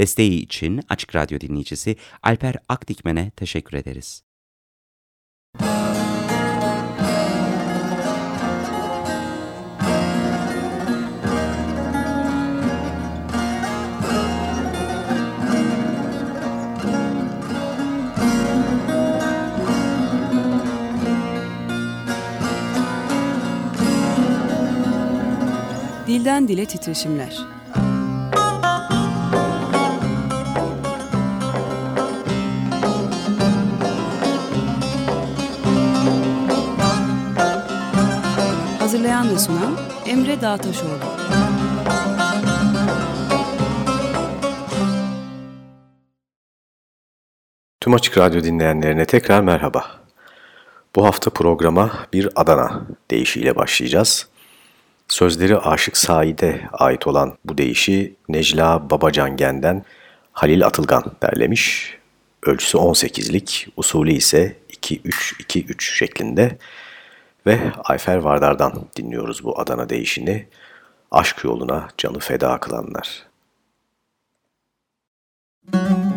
Desteği için Açık Radyo dinleyicisi Alper Akdikmen'e teşekkür ederiz. Dilden Dile Titreşimler Hazırlayan ve sunan Emre Dağtaşoğlu. Tüm Açık Radyo dinleyenlerine tekrar merhaba. Bu hafta programa bir Adana deyişiyle başlayacağız. Sözleri Aşık Said'e ait olan bu deyişi Necla Babacangen'den Halil Atılgan derlemiş. Ölçüsü 18'lik, usulü ise 2-3-2-3 şeklinde. Ve Ayfer Vardar'dan dinliyoruz bu Adana değişini. Aşk yoluna canı feda kılanlar. Müzik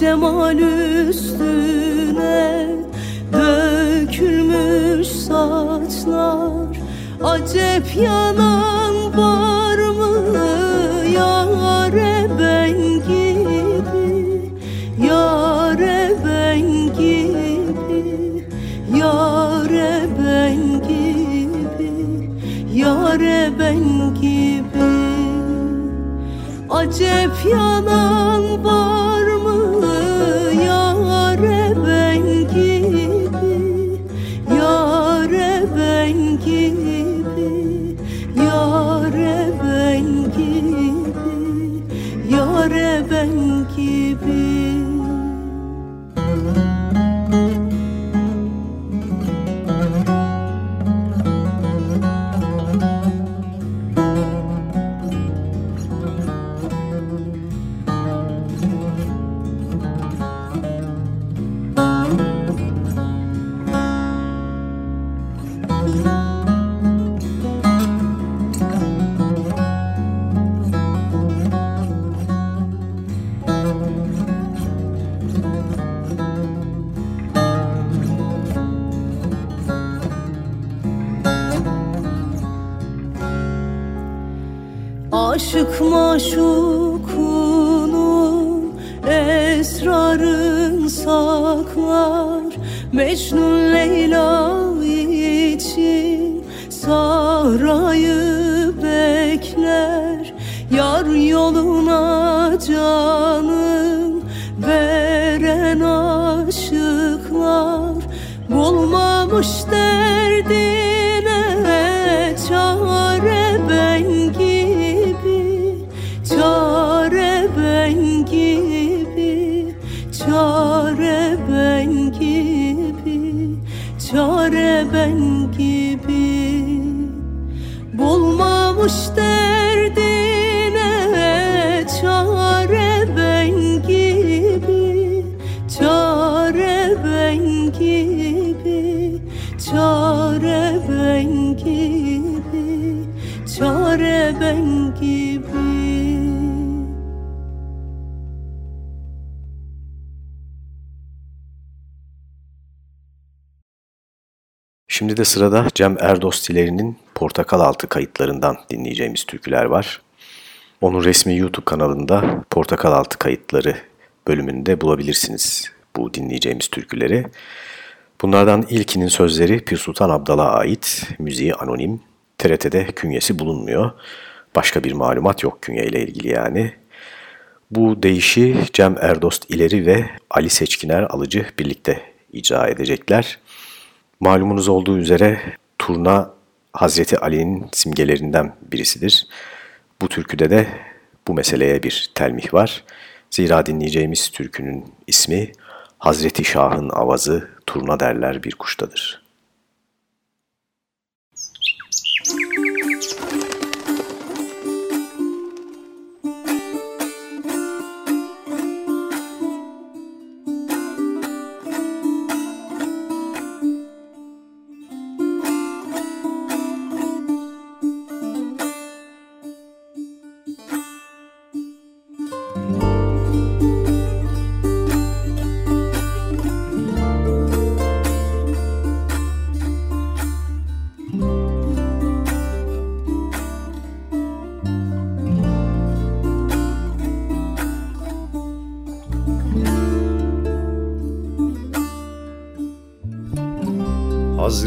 cemal üstüne Dökülmüş saçlar. Acep yanan var Yare ben gibi Yare ben gibi Yare ben gibi Yare ben gibi. Acep yanan Bulmamış derdine Şimdi sırada Cem Erdostilerinin Portakal Altı kayıtlarından dinleyeceğimiz türküler var. Onun resmi YouTube kanalında Portakal Altı kayıtları bölümünde bulabilirsiniz bu dinleyeceğimiz türküleri. Bunlardan ilkinin sözleri Pir Sultan Abdal'a ait, müziği anonim, TRT'de künyesi bulunmuyor. Başka bir malumat yok künyeyle ilgili yani. Bu deyişi Cem Erdost İleri ve Ali Seçkiner Alıcı birlikte icra edecekler. Malumunuz olduğu üzere turna Hazreti Ali'nin simgelerinden birisidir. Bu türküde de bu meseleye bir telmih var. Zira dinleyeceğimiz türkünün ismi Hazreti Şah'ın avazı turna derler bir kuştadır.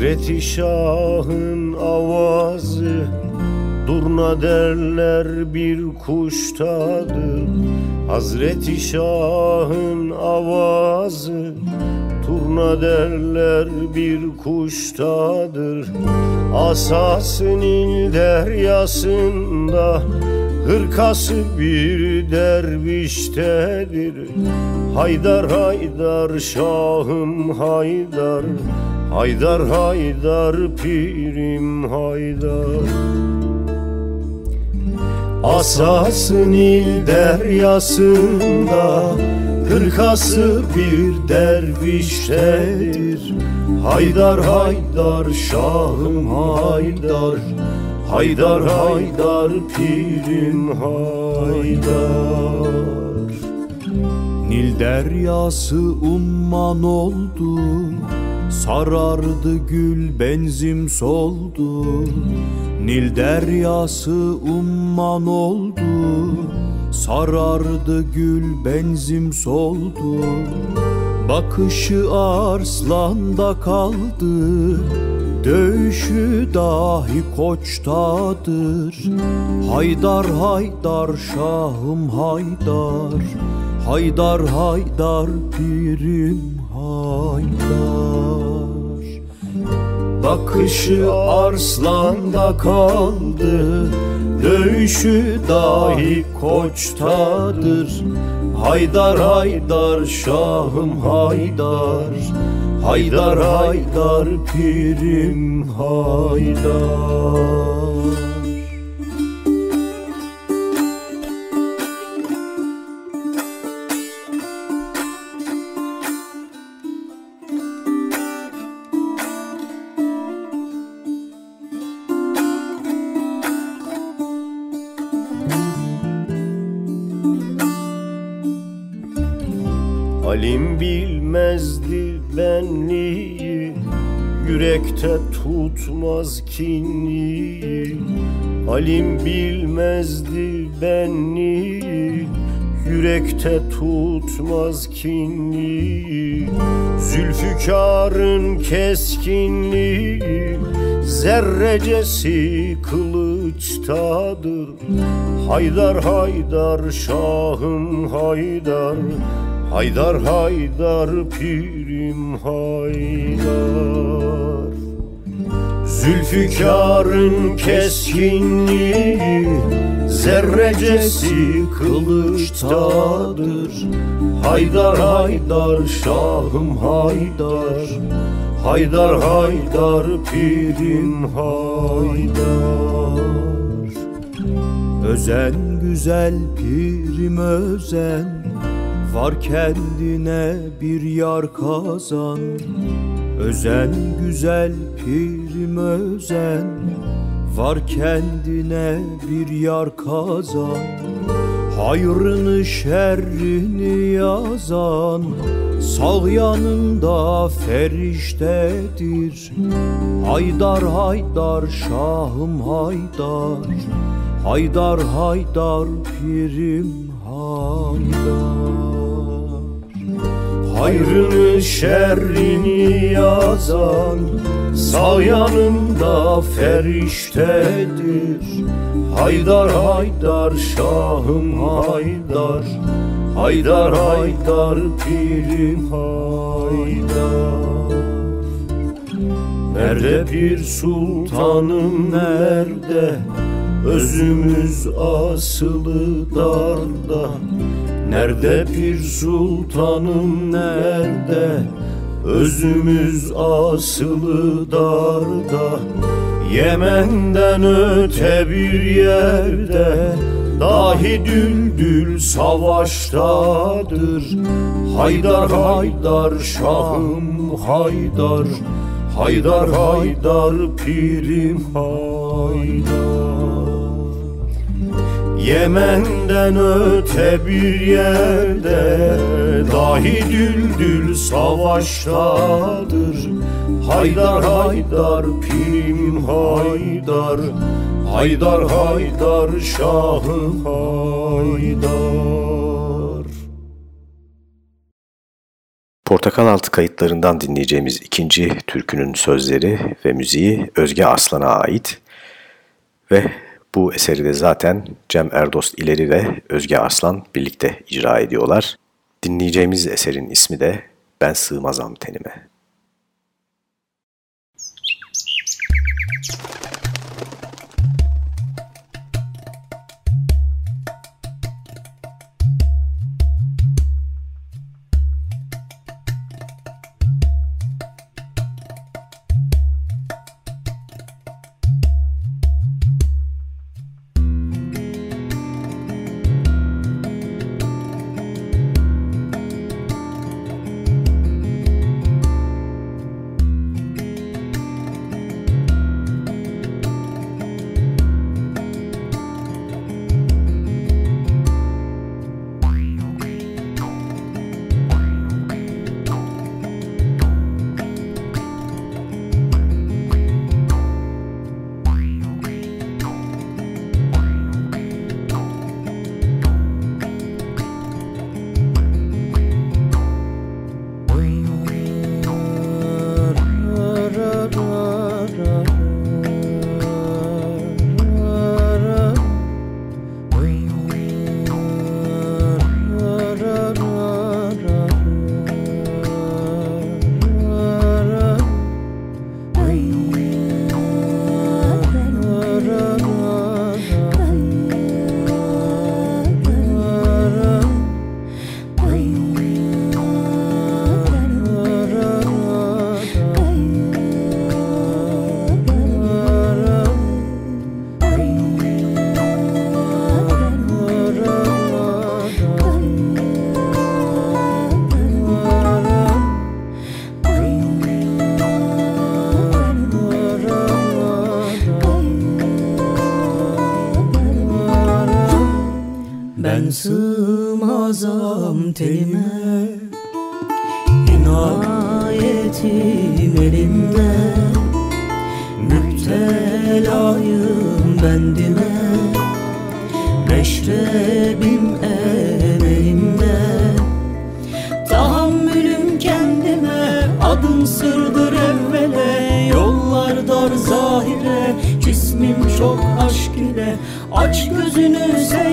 Hazreti Şah'ın avazı Durna derler bir kuştadır Hazreti Şah'ın avazı Turna derler bir kuştadır Asasın il deryasında Hırkası bir derviştedir. Haydar haydar şahım haydar Haydar haydar pirim haydar. Asasın il deryasında Hırkası bir derviştedir Haydar haydar şahım haydar. Haydar haydar pirim haydar. Nil deryası umman oldu Sarardı gül benzim soldu. Nil deryası umman oldu. Sarardı gül benzim soldu. Bakışı arslanda kaldı. Dövüşü dahi koçtadır. Haydar haydar şahım haydar Haydar haydar pirim haydar. Bakışı arslanda kaldı Dövüşü dahi koçtadır. Haydar haydar şahım haydar. Haydar haydar pirim haydar tutmaz kinliği Halim bilmezdi benliği. Yürekte tutmaz kinliği Zülfükarın keskinliği. Zerrecesi kılıçtadır Haydar haydar şahım haydar. Haydar haydar pirim haydar Zülfükarın keskinliği Zerrecesi kılıçtadır Haydar haydar şahım haydar. Haydar haydar pirim haydar. Özen güzel pirim özen. Var kendine bir yar kazan Özen güzel pirim özen Var kendine bir yar kazan Hayrını şerrini yazan Sağ yanında feriştedir Haydar haydar şahım haydar Haydar haydar pirim Hayrını şerrini yazan Sağ yanında feriştedir. Haydar haydar şahım haydar Haydar haydar pirim haydar. Nerede bir sultanım nerede? Özümüz asılı darda Nerede bir sultanım nerede? Özümüz asılı darda Yemen'den öte bir yerde. Dahi düldül savaştadır Haydar haydar şahım haydar. Haydar haydar pirim haydar Yemen'den öte bir yerde Dahi düldül savaştadır. Haydar haydar pirim haydar. Haydar haydar şahım haydar. Portakal Altı kayıtlarından dinleyeceğimiz ikinci türkünün sözleri ve müziği Özge Aslan'a ait ve bu eseri de zaten Cem Erdost İleri ve Özge Arslan birlikte icra ediyorlar. Dinleyeceğimiz eserin ismi de Ben Sığmazam Tenime. Sığmazam tenime İnayetim elimde. Müptelayım bendime. Meşrebim emeğimde Tahammülüm kendime Adım sırdır evvele. Yollar dar zahire Cismim çok aşk ile. Aç gözünü seyreyle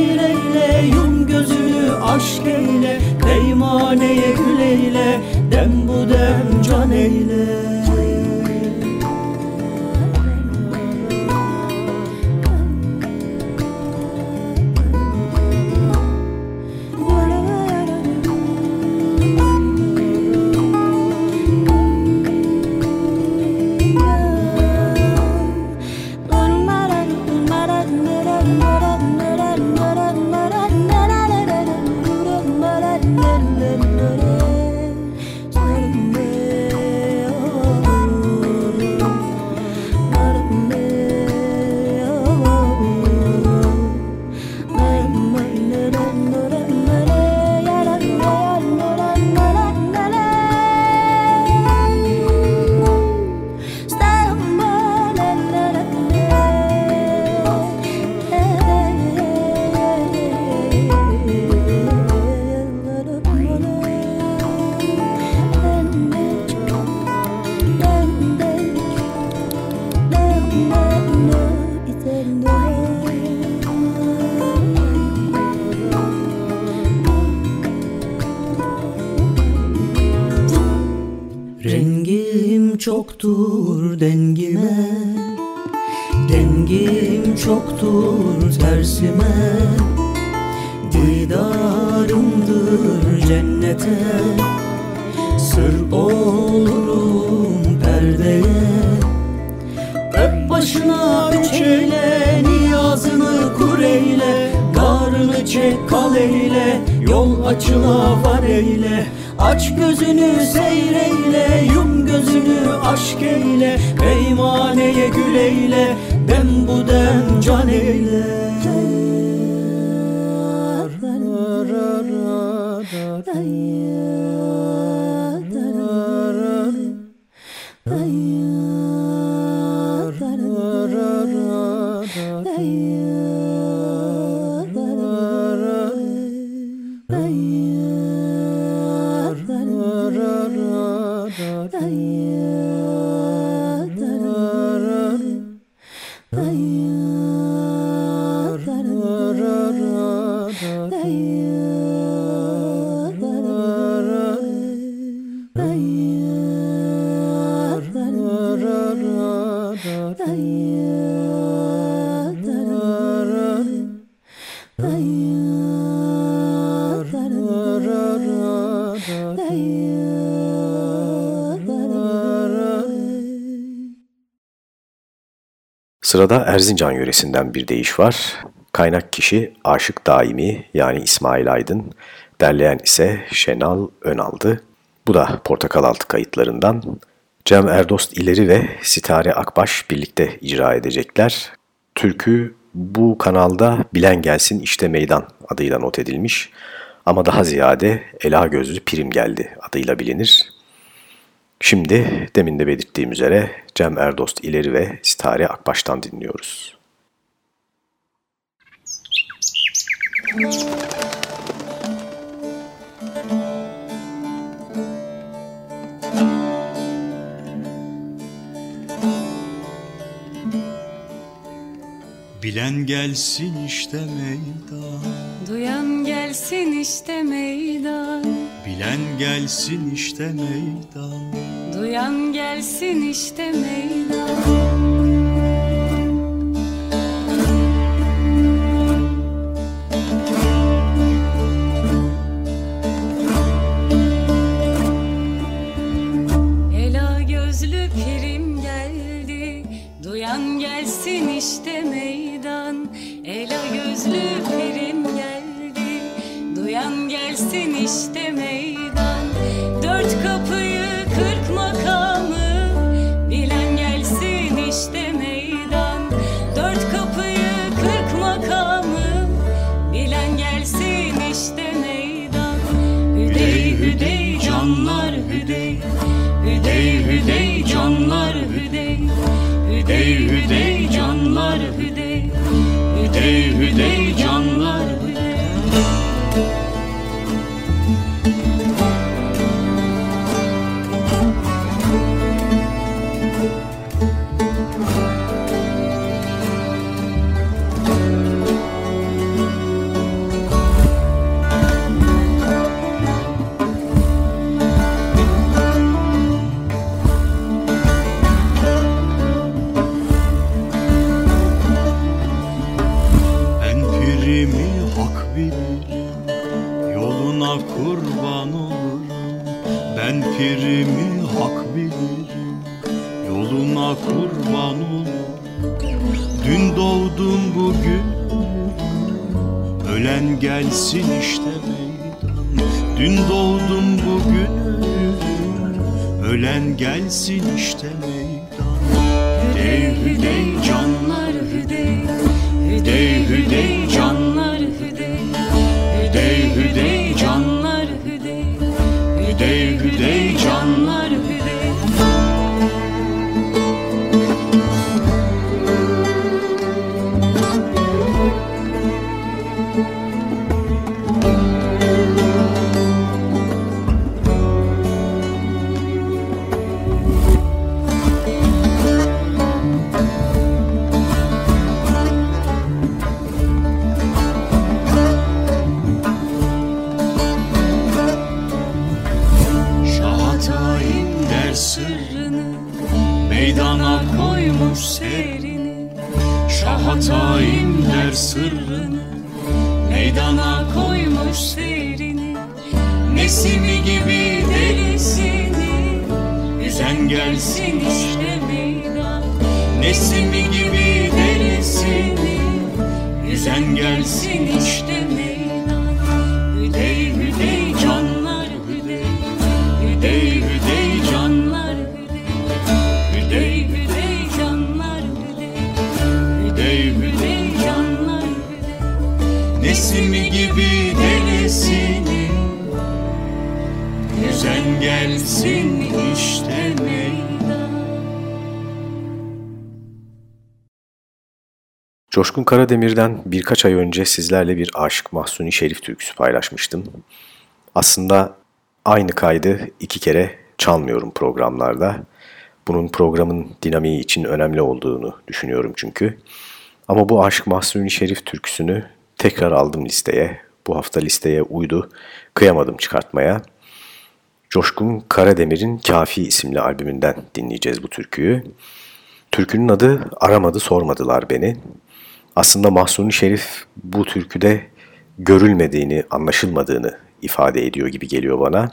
çoktur dengime. Dengim çoktur tersime. Didarımdır cennete. Sır olurum perdeye. Öp başına üç eyle Niyazını kur eyle. Karını çek kal eyle. Yol açıla var eyle Aç gözünü seyreyle Yum gözünü aşk eyle Peymaneye gül eyle Dem bu dem can eyle Sırada Erzincan yöresinden bir deyiş var. Kaynak kişi Aşık Daimi yani İsmail Aydın, derleyen ise Şenal Önal'dı. Bu da Portakal Altı kayıtlarından. Cem Erdost İleri ve Sitare Akbaş birlikte icra edecekler. Türkü bu kanalda Bilen Gelsin İşte Meydan adıyla not edilmiş ama daha ziyade Ela Gözlü Pirim Geldi adıyla bilinir. Şimdi demin de belirttiğim üzere Cem Erdost İleri ve Sitare Akbaş'tan dinliyoruz. Bilen gelsin işte meydan. Duyan gelsin işte meydan. Bilen gelsin işte meydan Duyan gelsin işte meydan. Duyan gelsin işte meydan. Ela gözlü pirim geldi. Duyan gelsin işte meydan Coşkun Karademir'den birkaç ay önce sizlerle bir Aşık Mahsuni Şerif türküsü paylaşmıştım. Aslında aynı kaydı iki kere çalmıyorum programlarda. Bunun programın dinamiği için önemli olduğunu düşünüyorum çünkü. Ama bu Aşık Mahsuni Şerif türküsünü tekrar aldım listeye. Bu hafta listeye uydu. Kıyamadım çıkartmaya. Coşkun Karademir'in Kafi isimli albümünden dinleyeceğiz bu türküyü. Türkünün adı Aramadı Sormadılar Beni. Aslında Mahsuni Şerif bu türküde görülmediğini, anlaşılmadığını ifade ediyor gibi geliyor bana.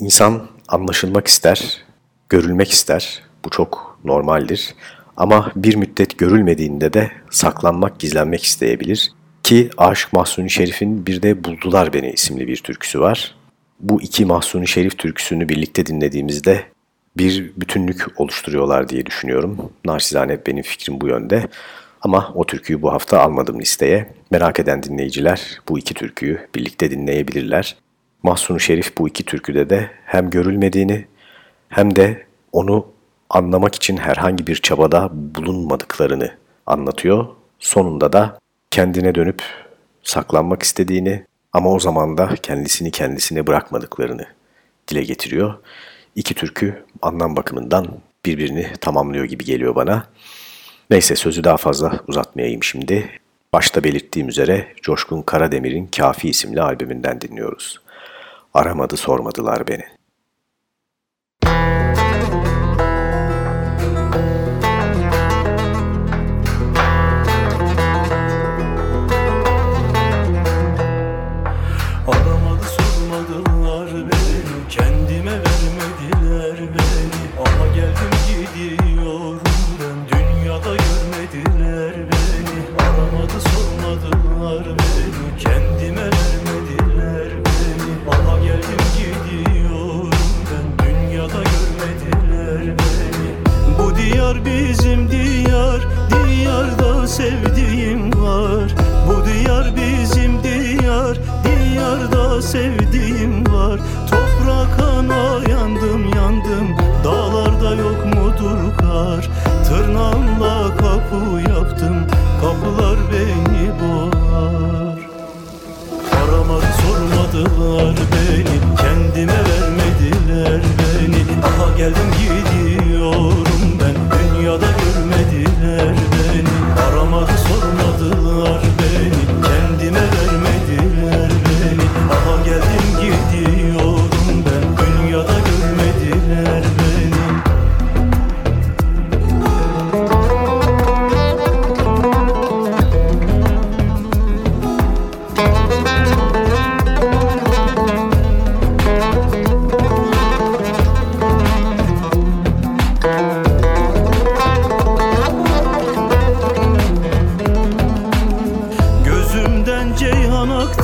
İnsan anlaşılmak ister, görülmek ister. Bu çok normaldir. Ama bir müddet görülmediğinde de saklanmak, gizlenmek isteyebilir. Ki Aşık Mahsuni Şerif'in bir de Buldular Beni isimli bir türküsü var. Bu iki Mahsuni Şerif türküsünü birlikte dinlediğimizde bir bütünlük oluşturuyorlar diye düşünüyorum. Narsizane benim fikrim bu yönde. Ama o türküyü bu hafta almadım listeye. Merak eden dinleyiciler bu iki türküyü birlikte dinleyebilirler. Mahsuni Şerif bu iki türküde de hem görülmediğini hem de onu anlamak için herhangi bir çabada bulunmadıklarını anlatıyor. Sonunda da kendine dönüp saklanmak istediğini ama o zaman da kendisini kendisine bırakmadıklarını dile getiriyor. İki türkü anlam bakımından birbirini tamamlıyor gibi geliyor bana. Neyse sözü daha fazla uzatmayayım şimdi. Başta belirttiğim üzere Coşkun Karademir'in Kafi isimli albümünden dinliyoruz. Aramadı sormadılar beni. geldim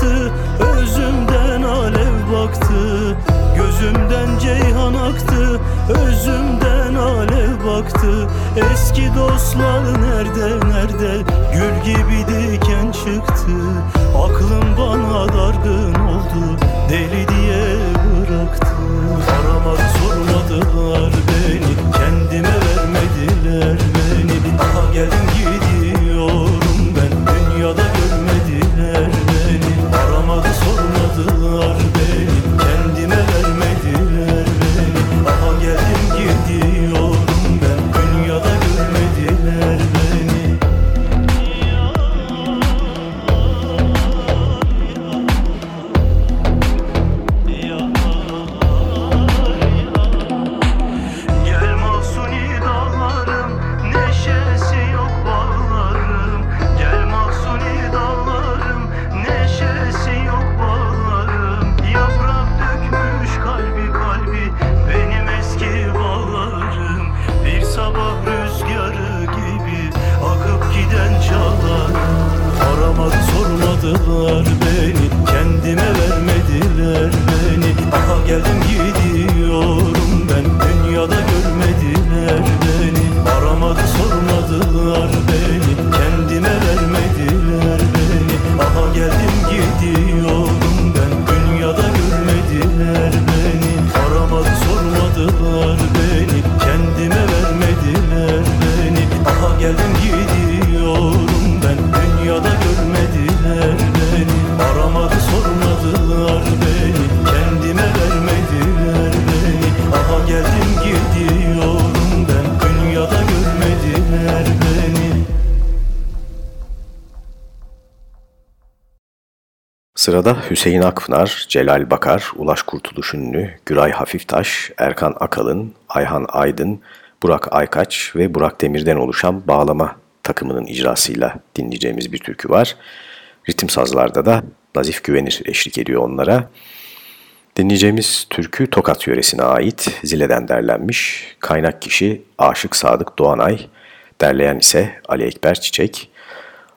aktı Özümden alev baktı Gözümden ceyhan aktı Özümden alev baktı. Eski dostlar nerede nerede? Gül gibi diken çıktı Aklım bana dargın oldu Deli diye bıraktı. Aramadı sormadılar beni Kendime vermediler beni. Daha geldim gidiyorum ben Dünyada görüyorum sormadılar Sırada Hüseyin Akpınar, Celal Bakar, Ulaş Kurtuluş Ünlü, Güray Hafiftaş, Erkan Akalın, Ayhan Aydın, Burak Aykaç ve Burak Demir'den oluşan bağlama takımının icrasıyla dinleyeceğimiz bir türkü var. Ritim sazlarda da Nazif Güvenir eşlik ediyor onlara. Dinleyeceğimiz türkü Tokat yöresine ait Zile'den derlenmiş. Kaynak kişi Aşık Sadık Doğanay, derleyen ise Ali Ekber Çiçek.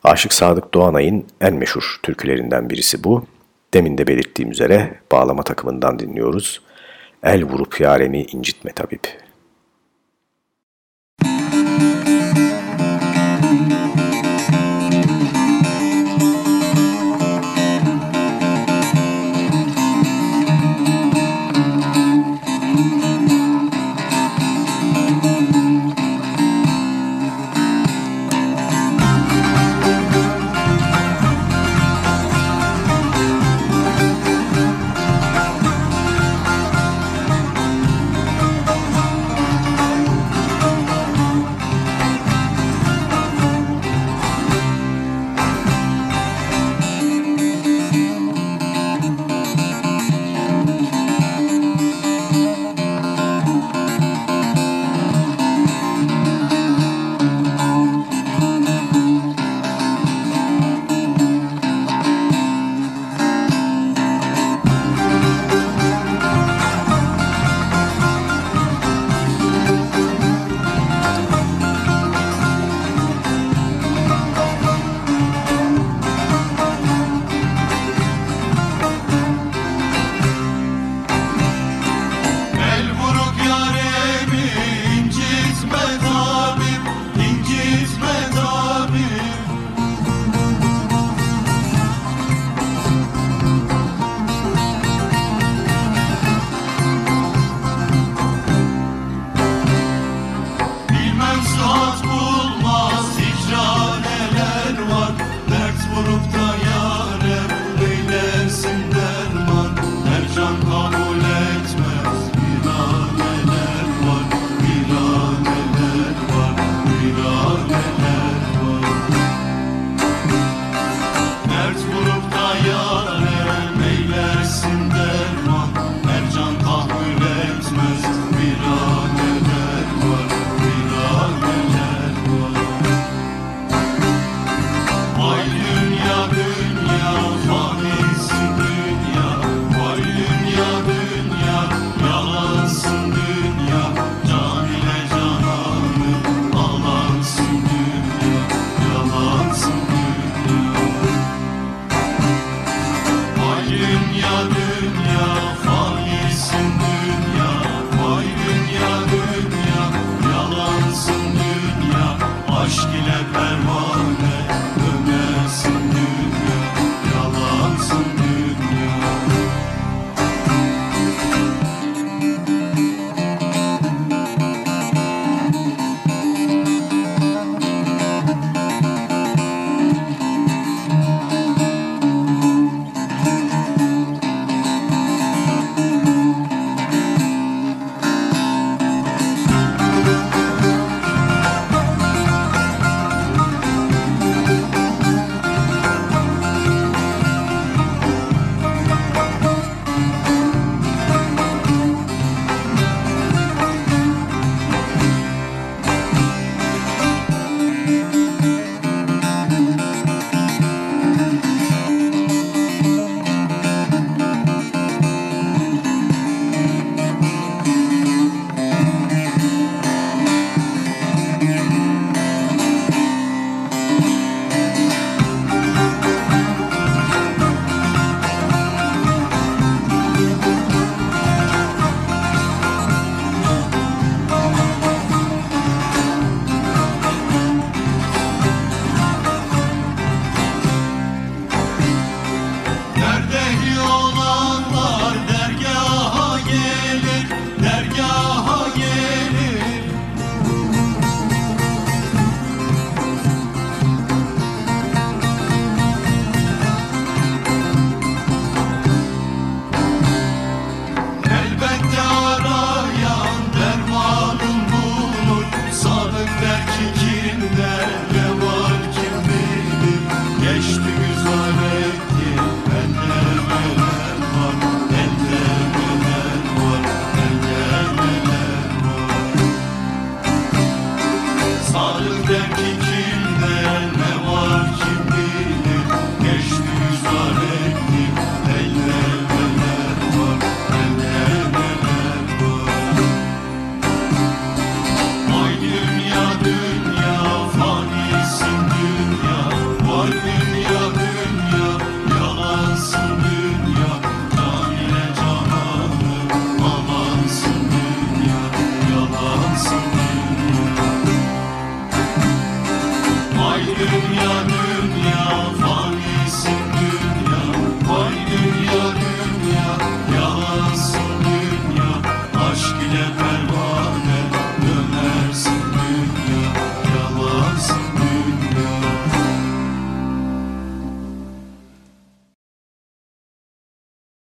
Aşık Sadık Doğanay'ın en meşhur türkülerinden birisi bu. Demin de belirttiğim üzere bağlama takımından dinliyoruz. El vurup yaremi incitme tabip.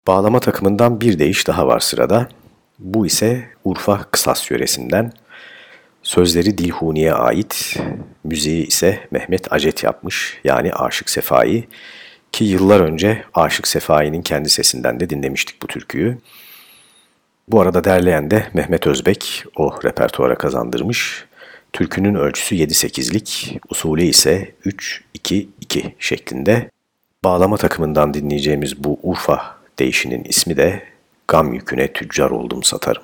Bağlama takımından bir deyiş daha var sırada. Bu ise Urfa Kısas yöresinden. Sözleri Dilhuni'ye ait, müziği ise Mehmet Acet yapmış yani Aşık Sefai. Ki yıllar önce Aşık Sefai'nin kendi sesinden de dinlemiştik bu türküyü. Bu arada derleyen de Mehmet Özbek o repertuara kazandırmış. Türkünün ölçüsü 7-8'lik, usulü ise 3-2-2 şeklinde. Bağlama takımından dinleyeceğimiz bu Urfa değişinin ismi de Gam yüküne tüccar oldum satarım.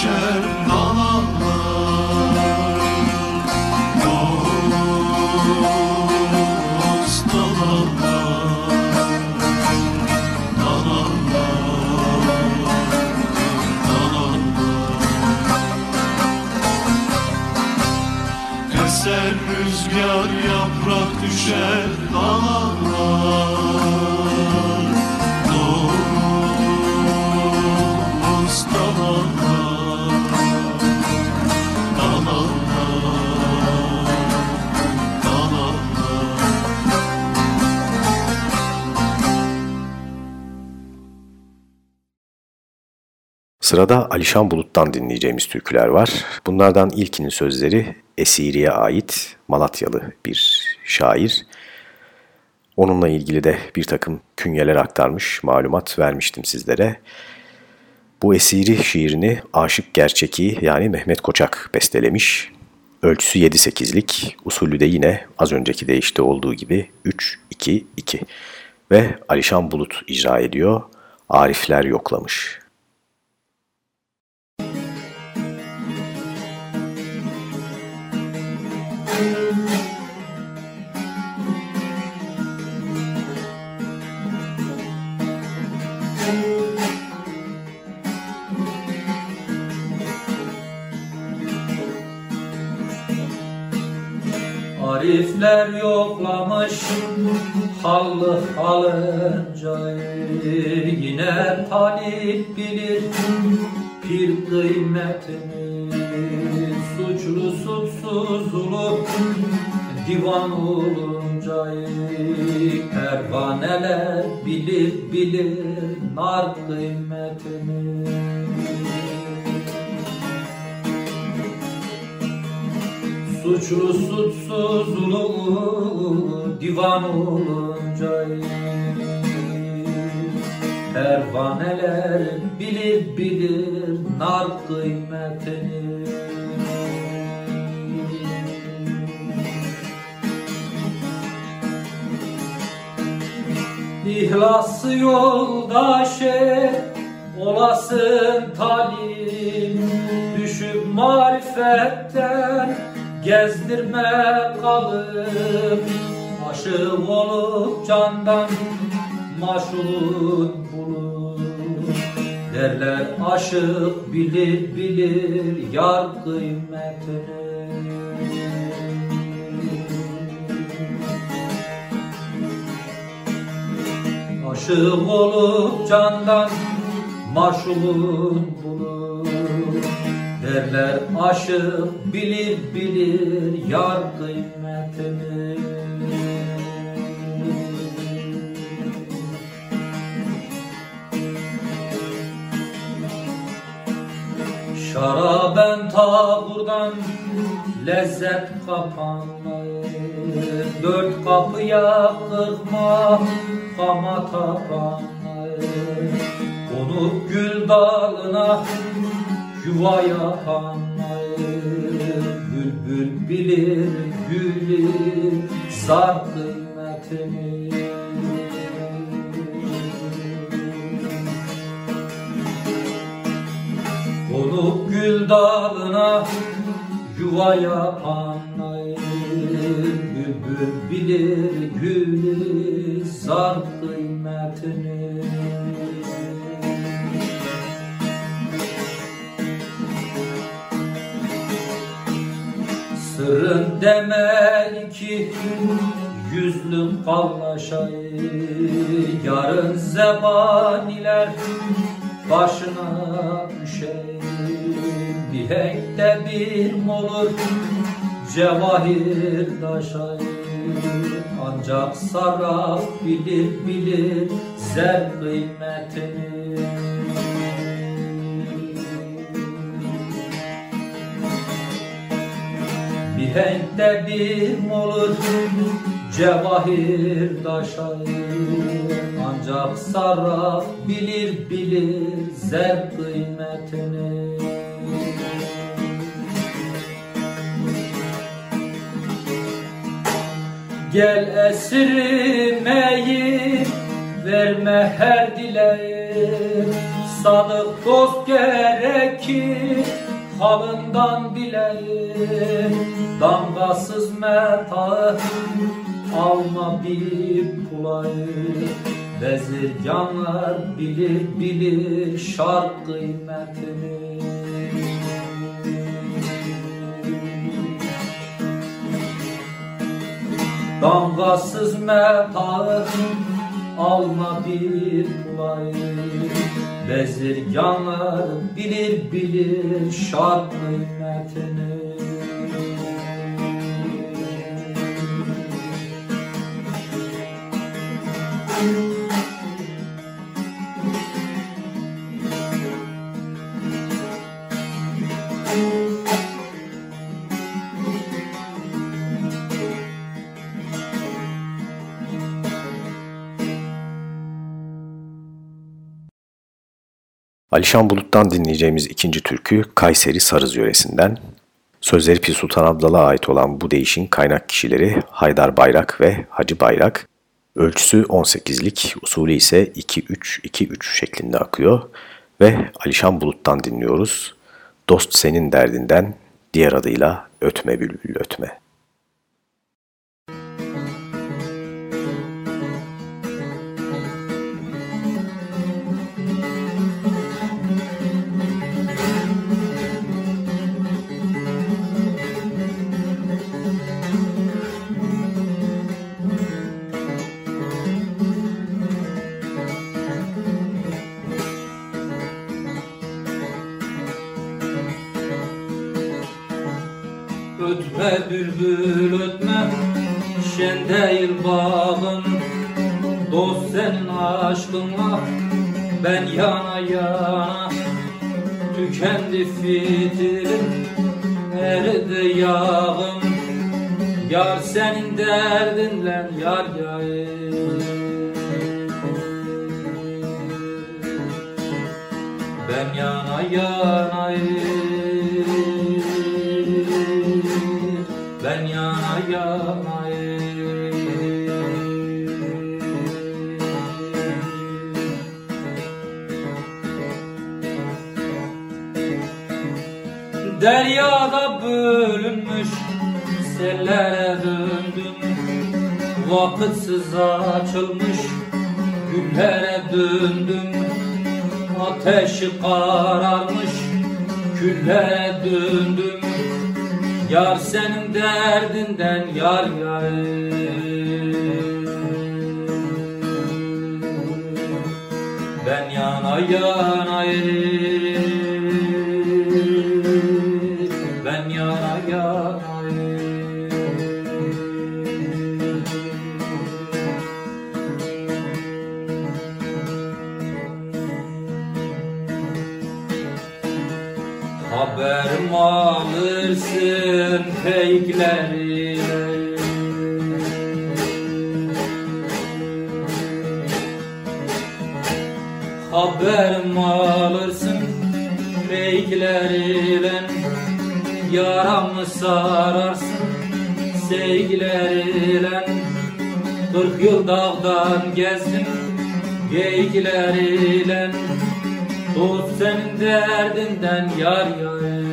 Düşer dalalar Dost dalalar Eser rüzgar yaprak düşer dalalar Sırada Alişan Bulut'tan dinleyeceğimiz türküler var. Bunlardan ilkinin sözleri Esiri'ye ait Malatyalı bir şair. Onunla ilgili de bir takım künyeler aktarmış, malumat vermiştim sizlere. Bu Esiri şiirini Aşık Gerçeki yani Mehmet Koçak bestelemiş. Ölçüsü 7-8'lik, usulü de yine az önceki deyişte olduğu gibi 3-2-2. Ve Alişan Bulut icra ediyor, Arifler yoklamış. Arifler yoklamış hallı halınca Yine talip bilir. Pir kıymetini Suçlu suçsuzlu divan olunca Pervaneler bilir bilir. Nar kıymetini Suçlu suçsuzlu divan olunca Pervaneler bilir bilir nar kıymetini. İhlası yoldaşı olasın talim. Düşüp marifetten gezdirme kalıp Aşık olup candan maşulun bulur Derler aşık bilir bilir yar kıymetini. Aşık olup candan maşulun bulur Derler aşık bilir bilir yar kıymetini Şaraben taburdan lezzet kapanmayı Dört kapıya kırma kama tapanmayı Konup gül dalına yuva yapanmayı Bülbül bilir gülü zar kıymetini Konup gül dalına yuva yapanmayı Bülbül bilir gülü zar kıymetini Sırrın demel ki yüzlüm kallaşayı Yarın zebaniler başına düşeyim. Mihenkte bir olur cevahir taşayı Ancak sarraf bilir bilir zer kıymetini Mihenkte bir olur cevahir taşayı Ancak sarraf bilir bilir zer kıymetini. Gel esirmeyi verme her dileği. Sadık dost gerekir halından bileği Damgasız metaı alma bir pulayı Bezirganlar bilir bilir şark kıymetini Damgasız metaı alma bir pulayı Bezirganlar bilir bilir şark kıymetini Alişan Bulut'tan dinleyeceğimiz ikinci türkü Kayseri Sarız yöresinden. Sözleri Pir Sultan Abdal'a ait olan bu değişin kaynak kişileri Haydar Bayrak ve Hacı Bayrak. Ölçüsü 18'lik, usulü ise 2-3-2-3 şeklinde akıyor ve Alişan Bulut'tan dinliyoruz. Dost senin derdinden, diğer adıyla Ötme Bülbül Ötme. Aşkınla Ben yana yana. Tükendi fitilim Eridi yağım? Yar senin derdinle yar yayım. Ben yana yanayım Deryada bölünmüş sellere döndüm. Vakitsiz açılmış güllere döndüm. Ateşi kararmış küllere döndüm. Yar senin derdinden yar yar. Ben yana yanayım peykleri Haberim alırsın peyklerle Yaramı sararsın sevgilerle Kırk yıl dağdan gezdim geyikleriyle Dost senin derdinden yar yar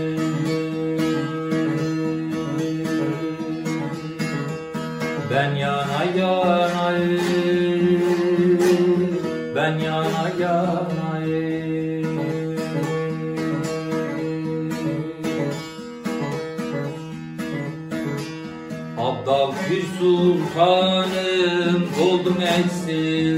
Ben yana yanayım Ben yana yanayım Abdal sultanım oldum eksildim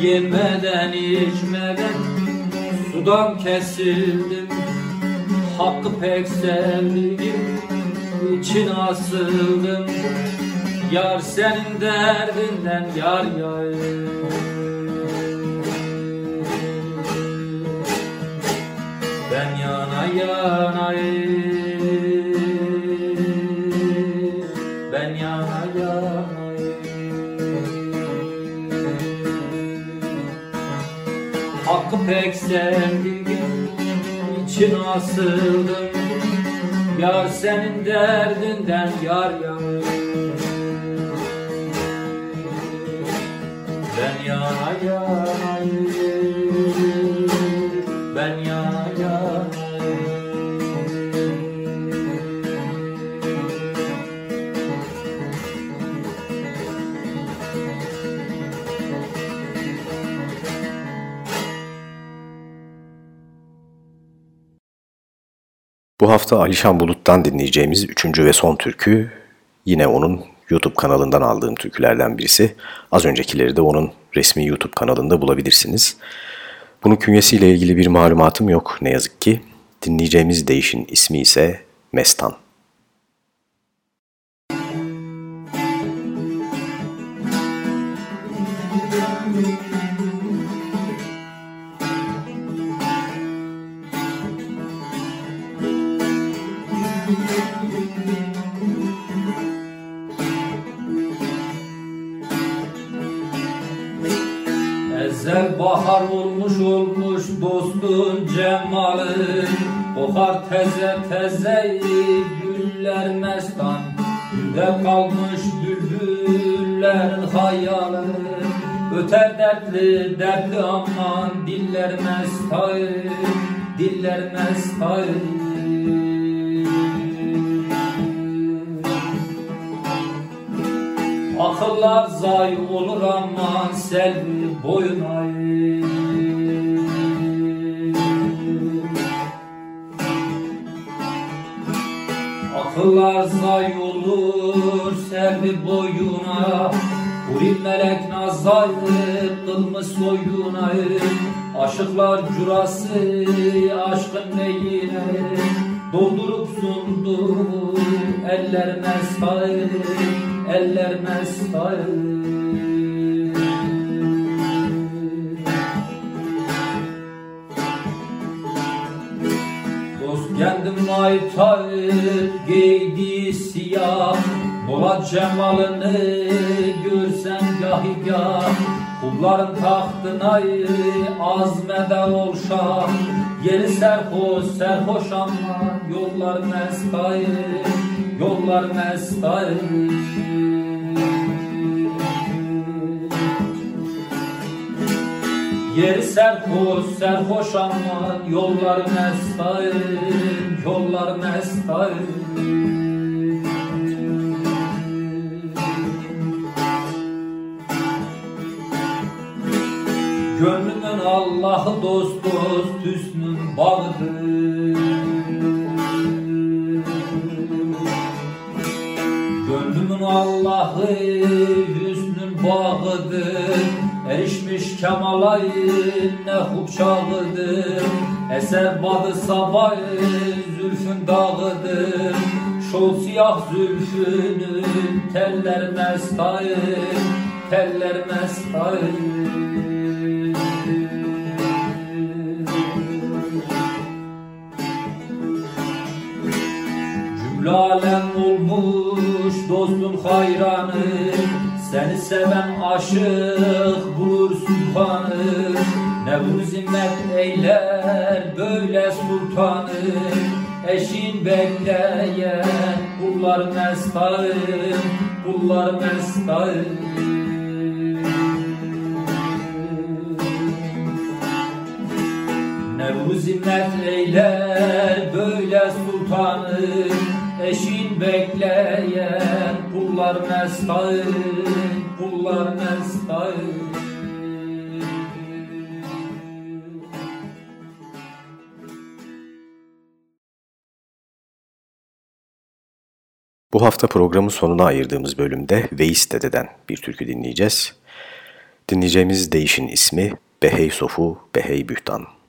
Yemeden içmeden sudan kesildim. Hakkı pek sevdim için asıldım. Yar senin derdinden yar yar Ben yana yanayım hakkı pek sevdim için asıldım. Yar senin derdinden yar yanım Ben yana yanayım Bu hafta Alişan Bulut'tan dinleyeceğimiz üçüncü ve son türkü yine onun YouTube kanalından aldığım türkülerden birisi. Az öncekileri de onun resmi YouTube kanalında bulabilirsiniz. Bunun künyesiyle ilgili bir malumatım yok ne yazık ki. Dinleyeceğimiz değişin ismi ise Mestan. Bahar olmuş olmuş dostun cemali. Kokar teze teze güller mestan. Gülde kalmış bülbüllerin hayali. Öter dertli dertli aman diller mestay Diller mestay Akıllar zay olur aman selvi boyuna Akıllar zay olur selvi boyuna Kurin melek nazayı kılmış soyuna Aşıklar curası aşkın neyine Doldurup sundu eller mesai Eller Dost kendim maytayıp giydi siyah. Dola cemalını görsen gahi gah Qulların taxtınayı az mədər ol şah. Yeri sərxoş, sərxoş amma yollar məstayı Yollar məstayı Yeri sərxoş, sərxoş amma yollar məstayı Yollar məstayı Allah'ı dost dost hüsnün bağıdır. Gönlümün Allah'ı hüsnün bağıdır. Erişmiş kemalay ne hub çağıdır. Eser badı sabah zülfün dağıdır. Şol siyah zülfünün teller mestay Teller mestay Cümle alem olmuş dostun hayranı Seni seven aşık bulur sultanı. Ne bu zimmet eyler böyle sultanı Eşin bekleyen kullar mestarı Kullar mestarı Ne bu zimmet eyler böyle sultanı Eşin bekleyen kullar mestay Kullar mestay Bu hafta programın sonuna ayırdığımız bölümde Veys Dede'den bir türkü dinleyeceğiz. Dinleyeceğimiz değişin ismi Behey Sofu Behey Bühtan.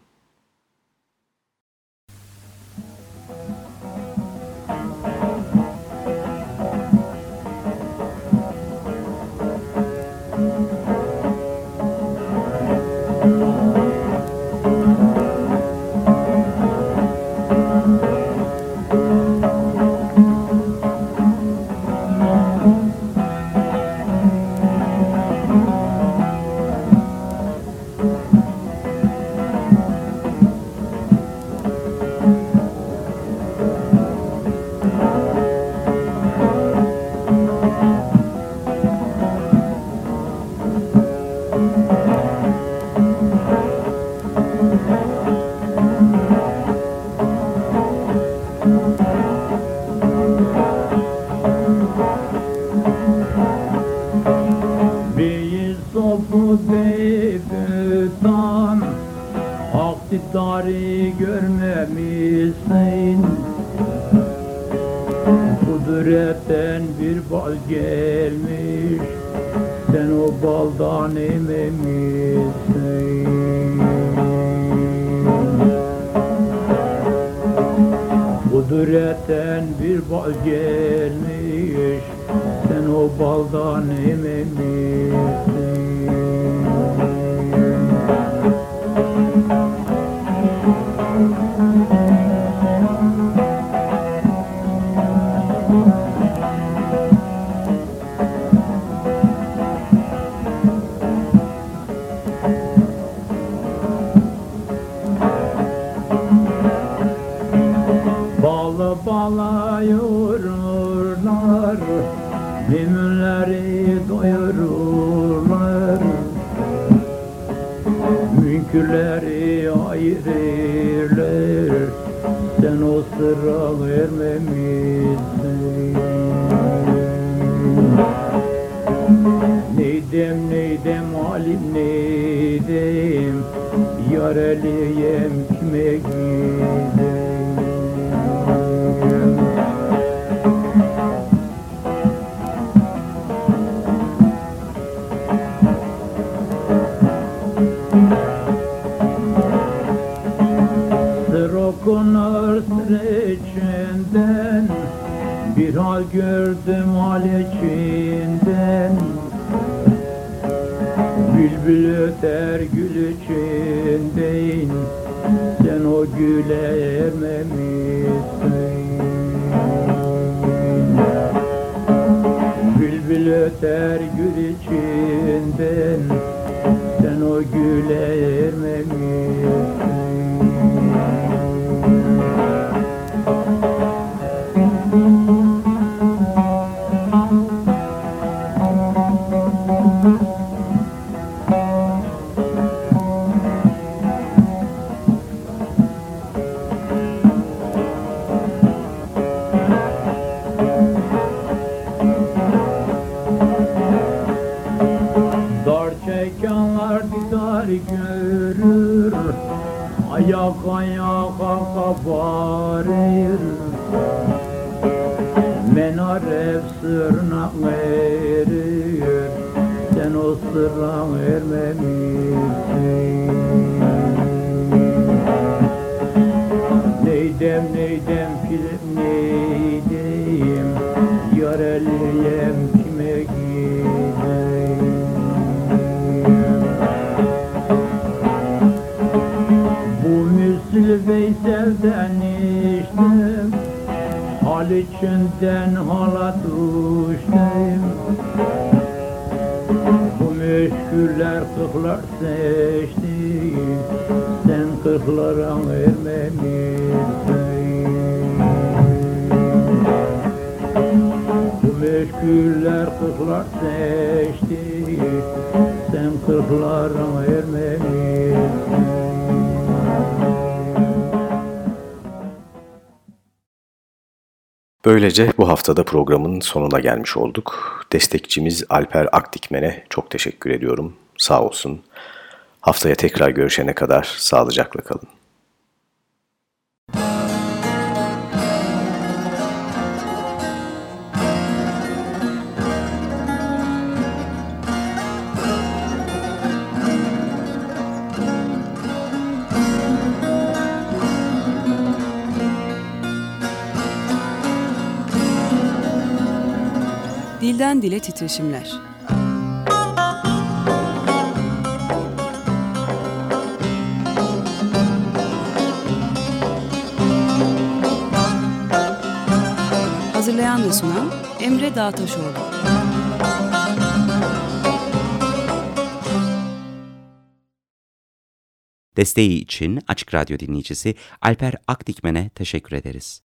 Müminleri doyururlar. Münkürleri ayırırlar. Sen o sıra vermemişsin. Neydem neydem alim neydem? Yar eliyem kime gidem Bir hal gördüm hal içinden. Bülbül öter gül içinden Sen o güle ermemişsin. Bülbül öter gül içinden. Sen o güle ermemişsin Ayak ayağa kabarır Menarep sırnak verir. Sen o sırra vermemişsin içinden hala düştüm Bu meşguller kırklar seçti. Sen kırklara vermemişsin. Bu meşguller kırklar seçti. Sen kırklara vermemişsin Böylece bu haftada programın sonuna gelmiş olduk. Destekçimiz Alper Akdikmen'e çok teşekkür ediyorum. Sağ olsun. Haftaya tekrar görüşene kadar sağlıcakla kalın. Dilden dile titreşimler. Hazırlayan ve sunan Emre Dağtaşoğlu. Desteği için Açık Radyo dinleyicisi Alper Akdikmen'e teşekkür ederiz.